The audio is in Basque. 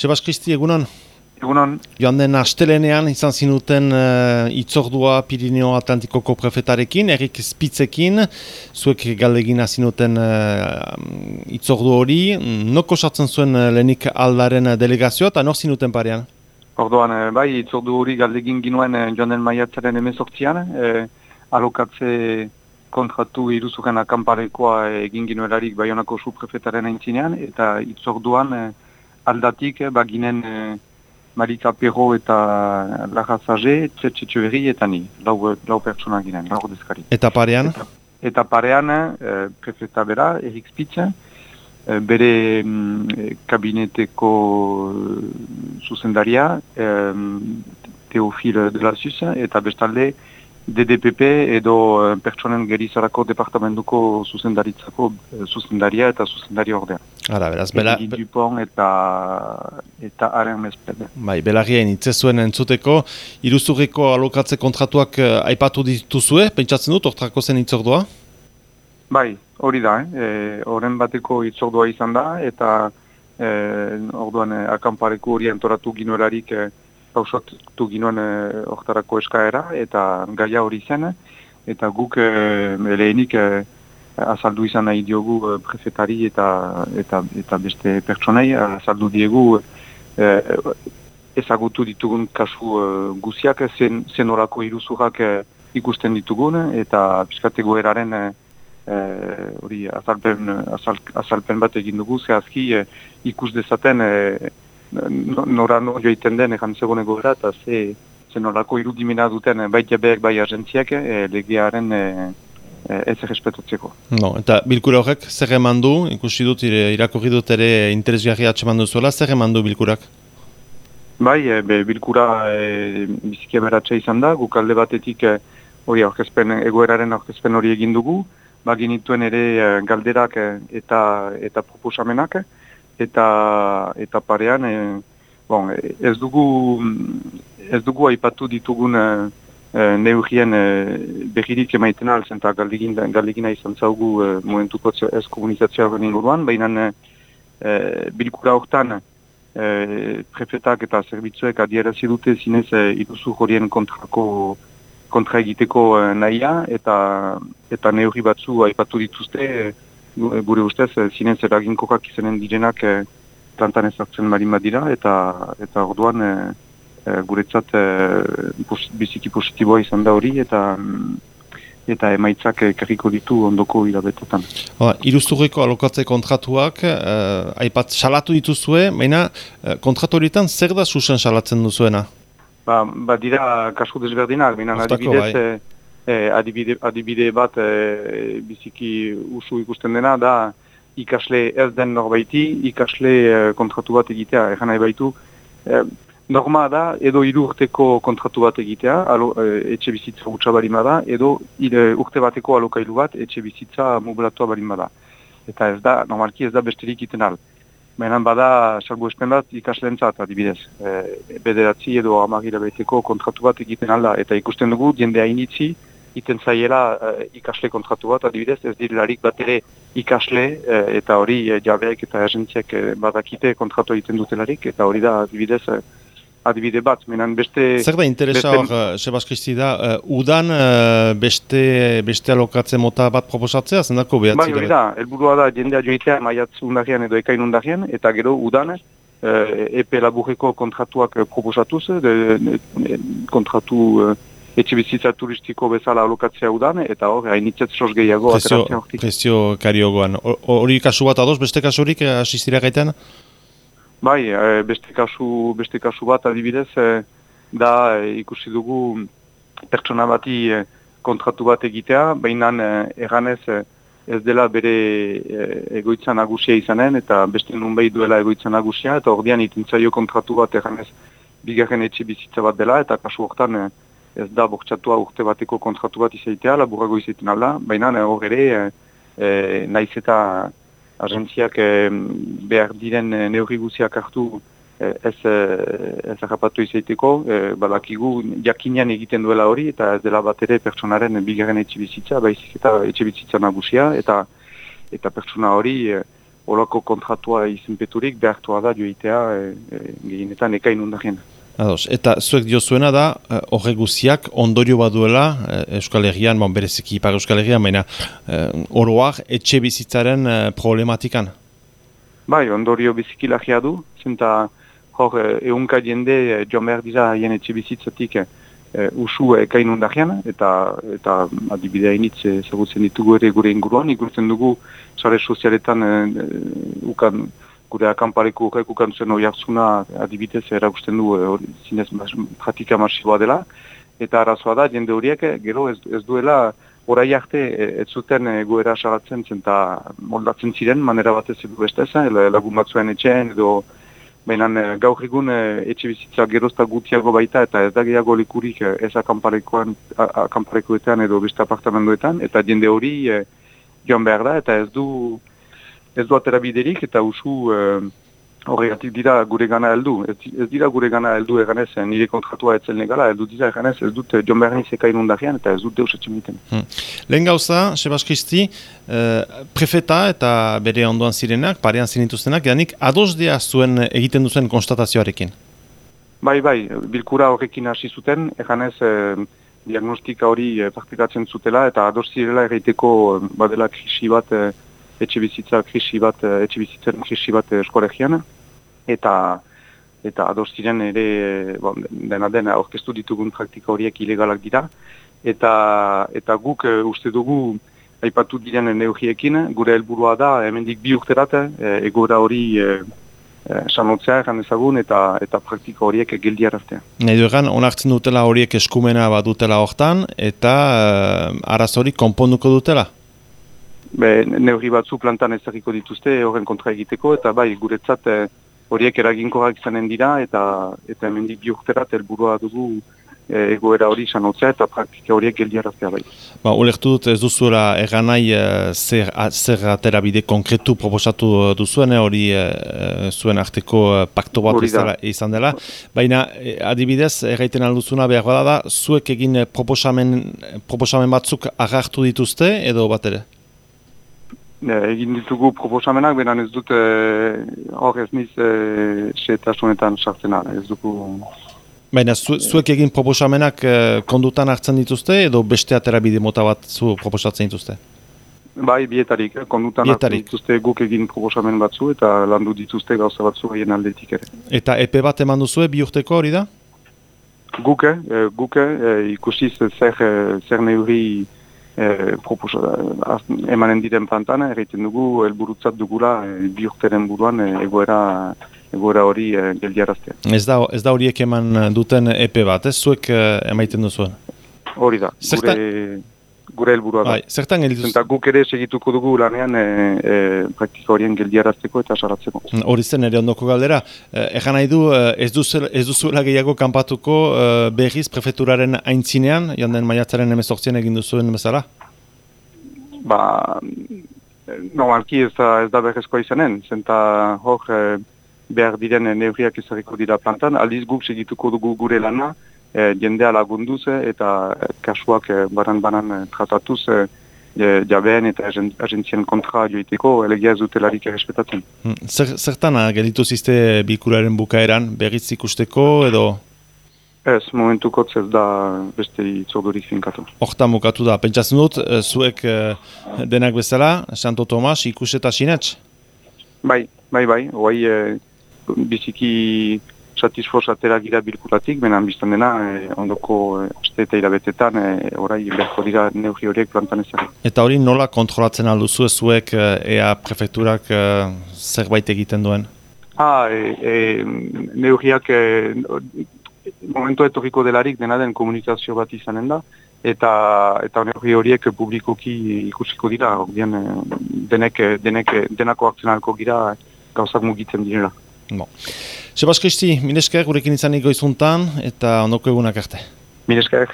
Sebas Kristi, egunon? Egunon. Joan den astelenean izan zinuten uh, itzordua Pirineo Atlantikoko prefetarekin, Erik Spitzekin, zuek galdegina zinuten uh, itzordu hori, noko sartzen zuen uh, lehenik aldaren delegazioa, eta nor zinuten parean? Orduan, bai, itzordu hori galdegin ginuen joan den maiatzaren emezortzian, eh, alokatze kontratu iruzuken akamparekoa egin ginuelarik Bayonako su prefetaren aintzinean, eta itzorduan aldatik baginen... Marika Perro eta Lara Zage, Txetxetxo Berri eta ni, lau, lau pertsona ginen, lau dezkari. Eta parean? Eta, eta parean, eh, prefeta bera, Erik Spitze, eh, bere mm, kabineteko eh, zuzendaria, eh, Teofil de la Suisse, eta bestalde, DDPP edo uh, pertsonen gerizarako departamentuko zuzendaritzako zuzendaria eta zuzendari ordea. Ara, beraz, bela... Dupon eta eta haren mezpede. Bai, belarrien itzezuen entzuteko, iruzurriko alokatze kontratuak uh, aipatu dituzue, pentsatzen dut, ortrako zen itzordua? Bai, hori da, eh? horren bateko itzordua izan da, eta eh, orduan eh, akampareko hori entoratu ginoelarik eh, pausatu ginoen hortarako eh, eskaera eta gaia hori zen eta guk e, lehenik e, azaldu izan nahi diogu prefetari eta, eta, eta beste pertsonei azaldu diegu e, ezagutu ditugun kasu e, guziak zen, zen orako iruzurak ikusten ditugun eta piskatego eraren hori azalpen, azalpen bat egin dugu zehazki e, ikus dezaten nora no joiten den egan zegoen egoera, eta ze, ze norako irudimena duten bai jabeak bai agentziak e, legearen e, e, ez errespetatzeko. No, eta bilkura horrek zer eman du, ikusi dut irakorri dut ere interesgarri atseman duzuela, zer eman du bilkurak? Bai, e, be, bilkura e, biziki izan da, guk alde batetik hori e, egoeraren aurkezpen hori egin dugu, baginituen ere galderak eta eta proposamenak, eta eta parean e, bon, ez dugu ez dugu aipatu ditugun e, neurien e, berririk emaiten alzen eta galegina izan zaugu e, momentuko ez komunizazioa inguruan, baina e, bilkura hortan e, prefetak eta zerbitzuek adierazi dute zinez e, iruzu horien kontrako kontra egiteko nahia eta eta neurri batzu aipatu dituzte gure ustez, e, zinez eraginkokak izanen direnak e, plantan ezartzen marin eta eta orduan e, guretzat e, biziki positiboa izan da hori, eta eta emaitzak ekarriko ditu ondoko hilabetetan. Iruzturreko alokatze kontratuak, eh, aipat salatu dituzue, baina kontratu horietan zer da susen salatzen duzuena? Ba, ba dira kasu desberdinak, baina adibidez, bai e, adibide, adibide bat e, biziki usu ikusten dena da ikasle ez den norbaiti, ikasle e, kontratu bat egitea, egan nahi baitu. E, norma da, edo hiru urteko kontratu bat egitea, alo, e, etxe bizitza utxa barima da, edo ide, urte bateko alokailu bat etxe bizitza mugulatua barima da. Eta ez da, normalki ez da besterik iten al. Baina bada, salbu espen bat, ikaslentzat adibidez. E, bederatzi edo amagira beteko kontratu bat egiten alda. Eta ikusten dugu, jendea initzi, iten zaiela uh, ikasle kontratu bat, adibidez, ez direlarik bat ere ikasle uh, eta hori uh, jabeak eta agentziak uh, badakite kontratu egiten dutelarik, eta hori da adibidez uh, adibide bat, menan beste... Zer da interesa hor, uh, Sebas Kristi da, uh, udan uh, beste, beste alokatze mota bat proposatzea, zendako behatzi? Bai, hori da, elburua da jendea joitea maiatz undarian edo ekain undarian, eta gero udan, uh, epe laburreko kontratuak proposatuz, de, de, kontratu... Uh, etxe bizitza turistiko bezala alokatzea udan, eta hor, hainitzet sos gehiago ateratzea hortik. Prezio kariogoan. Hori kasu bat adoz, beste kasurik eh, asistira gaiten? Bai, eh, beste kasu, beste kasu bat adibidez, eh, da ikusi dugu pertsona bati kontratu bat egitea, baina erganez ez dela bere egoitza nagusia izanen, eta beste nun behi duela egoitza nagusia, eta ordean itintzaio kontratu bat erganez bigarren etxe bizitza bat dela, eta kasu hortan ez da bortxatua urte bateko kontratu bat izaitea, laburago izaiten alda, baina hor ere, e, naiz eta agentziak e, behar diren neurri guziak hartu e, ez, ez harrapatu izaiteko, e, balakigu jakinean egiten duela hori, eta ez dela bat ere pertsonaren bigarren etxibizitza, baizik eta etxibizitza nagusia, eta eta pertsona hori olako kontratua izenpeturik behartua da joitea e, e, gehienetan ekain undarien. Ados, eta zuek dio zuena da, eh, horre guziak ondorio baduela eh, Euskal Herrian, bon, bereziki ipar Euskal Herrian, baina eh, oroak etxe bizitzaren eh, problematikan? Bai, ondorio biziki lagia du, zenta hor eunka jende joan behar dira hien etxe bizitzatik eh, usu ekain undarien, eta, eta adibidea initz ezagutzen ditugu ere gure inguruan, ikusten dugu sare sozialetan ukan gure akampareko horrek ukantzen hori hartzuna adibidez erakusten du hori zinez pratika masiboa dela. Eta arazoa da, jende horiek, eh, gero ez, ez duela orai arte eh, ez zuten goera salatzen zen eta moldatzen ziren, manera batez edu beste zen, lagun batzuen etxeen edo Baina gaur egun etxe bizitza gerozta gutiago baita eta ez da gehiago likurik ez akamparekoetan edo beste apartamentoetan eta jende hori joan behar da eta ez du ez du atera biderik eta usu uh, horregatik dira gure gana heldu. Ez, ez dira gure gana heldu eganez, eh, nire kontratua etzel negala, heldu dira eganez, ez dut eh, John Berni zeka inundarean eta ez dut deus etxemiten. Hmm. Lehen gauza, Sebas Kristi, prefeta eta bere ondoan zirenak, parean zinituztenak, edanik ados dia zuen egiten duzen konstatazioarekin? Bai, bai, bilkura horrekin hasi zuten, eganez, diagnostika hori praktikatzen zutela eta ados zirela egiteko badela krisi bat etxe bizitza krisi bat, eh, etxe bizitzen krisi bat eh, eskoregian, eta eta ados ziren ere, eh, bon, dena dena, orkestu ditugun praktika horiek ilegalak dira, eta eta guk uste dugu aipatu diren neugiekin, gure helburua da, hemendik bi urterat, egora hori sanotzea egan ezagun eta eta praktika horiek geldi araztea. Nahi du egan, onartzen dutela horiek eskumena bat dutela hortan, eta uh, arazorik konponduko dutela? Be, neurri batzu plantan ezagiko dituzte horren kontra egiteko, eta bai, guretzat eh, horiek eraginkoak izanen dira, eta eta hemendik bi urterat helburua dugu eh, egoera hori sanotzea eta praktika horiek geldiaraztea bai. Ba, Ulertu dut ez duzuela eganai eh, zer, zer atera bide konkretu proposatu duzuen, hori zuen arteko pakto bat izan dela. Baina adibidez, erraiten alduzuna behar bada da, zuek egin proposamen, proposamen batzuk agartu dituzte edo bat ere? Egin ditugu proposamenak, beran ez dut hor ez niz e, sartzen ara, ez dugu... Baina, zuek egin proposamenak kondutan hartzen dituzte edo beste aterabide mota bat zu proposatzen dituzte? Bai, bietarik, kondutan hartzen dituzte guk egin proposamen batzu eta landu dituzte gauza batzu egin aldetik ere. Eta epe bat eman duzue bi urteko hori da? Guke, guke, ikusiz zer, zer neuri e, emanen diren pantana, egiten dugu, helburutzat dugula, e, bi urteren buruan, e, egoera egoera hori e, geldiaraztea. Ez da, ez da horiek eman duten EP bat, ez zuek e, emaiten duzuen? Hori da, gure, gure helburua da. Bai, zertan Zenta guk ere segituko dugu lanean e, e, praktika horien geldiarazteko eta saratzeko. Hori zen ere ondoko galdera. E, egan nahi du, ez, duzuela, ez duzuela gehiago kanpatuko e, berriz prefeturaren aintzinean, joan den maiatzaren emezortzien egin duzuen bezala? Ba, normalki ez da, ez da berrezkoa izanen, zenta hor behar diren neurriak ezariko dira plantan, aldiz guk segituko dugu gure lana, e, jendea lagunduz eta kasuak e, baran-baran e, tratatuz e, e, jabeen eta agentzien kontra joiteko elegia ez dutelarik errespetatzen. Hmm. Zer, zertan gelitu ziste bikuraren bukaeran, berriz ikusteko edo? Ez, momentuko ez da beste itzordurik finkatu. Hortan bukatu da, pentsatzen dut, zuek denak bezala, Santo Tomas, ikus eta sinetx? Bai, bai, bai, oai biziki satisfoz atera gira bilkuratik, benan biztan dena, e, ondoko e, aste eta irabetetan, e, orai beharko dira neugri horiek plantan ezaren. Eta hori nola kontrolatzen alduzu ezuek ea prefekturak e, zerbait egiten duen? Ah, e, e, neugriak e, momentu etorriko delarik dena den komunikazio bat izanen da, eta eta neugri horiek publikoki ikusiko dira, ordean, denek, denek, denako akzionalko gira gauzak mugitzen direla. Bon. Sebas Kristi, minesker gurekin izanik goizuntan eta ondoko egunak arte. Minesker.